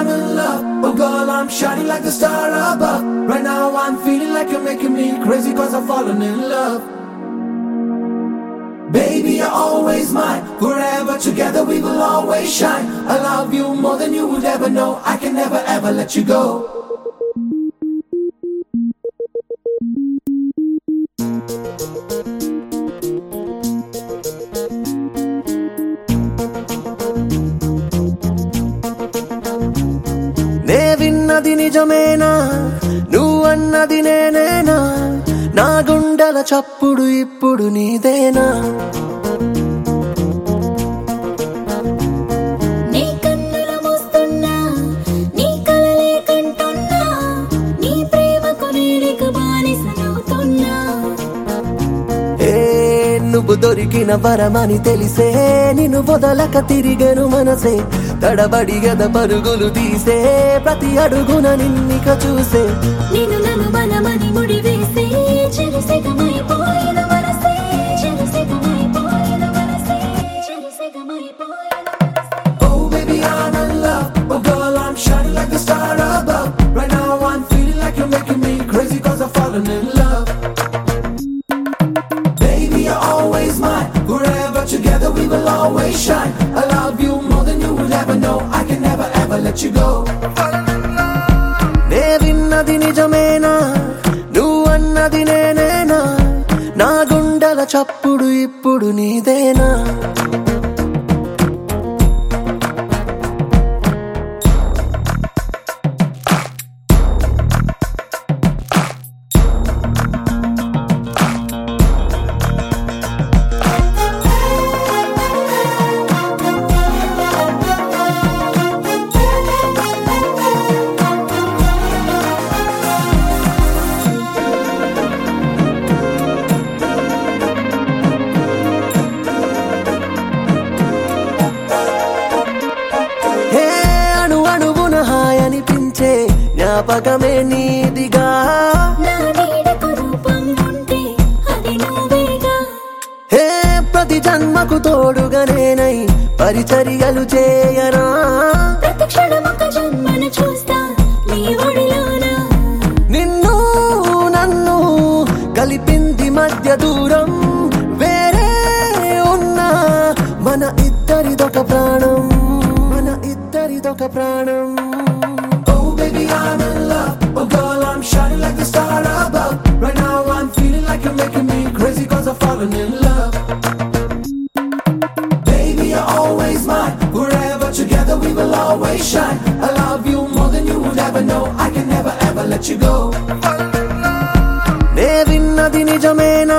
I'm in love. Oh girl, I'm shining like the star above. Right now I'm feeling like you're making me crazy cause I've fallen in love. Baby, you're always mine. Forever together we will always shine. I love you more than you would ever know. I can never ever let you go. నే నిజమేనా? నువ్వన్నది నేనేనా? నా గుండెల చప్పుడు ఇప్పుడు నీదేనా? నువ్వు దొరికిన వరమని తెలిసే నిన్ను వదలక తిరిగను మనసే. తడబడి గద పరుగులు తీసే ప్రతి అడుగున నిన్నిక చూసే నేను నన్ను చెరిసెగమైపోయిన చెరిసెగమైపోయిన చెరిసెగమైపోయిన మనసే Oh baby, I'm in love. Oh girl, I'm shining like the star above. Right now I'm feeling like you're making me crazy cause I've fallen in love. Baby, you're always mine. Forever together we will always shine. I love you know. I can never ever let you go. నే విన్నది నిజమేనా నువ్వన్నది నేనేనా నా గుండెల చప్పుడు ఇప్పుడు నీదేనా జ్ఞాపకమే నీదిగా. హే ప్రతి జన్మకు తోడుగా నేనై పరిచర్యలు చేయరా. నిన్ను నన్ను కలిపింది మధ్య దూరం వేరే ఉన్నా మన ఇద్దరిదొక ప్రాణం. మన ఇద్దరిదొక ప్రాణం. We will always shine. I love you more than you would ever know. I can never ever let you go. నే విన్నది నిజమేనా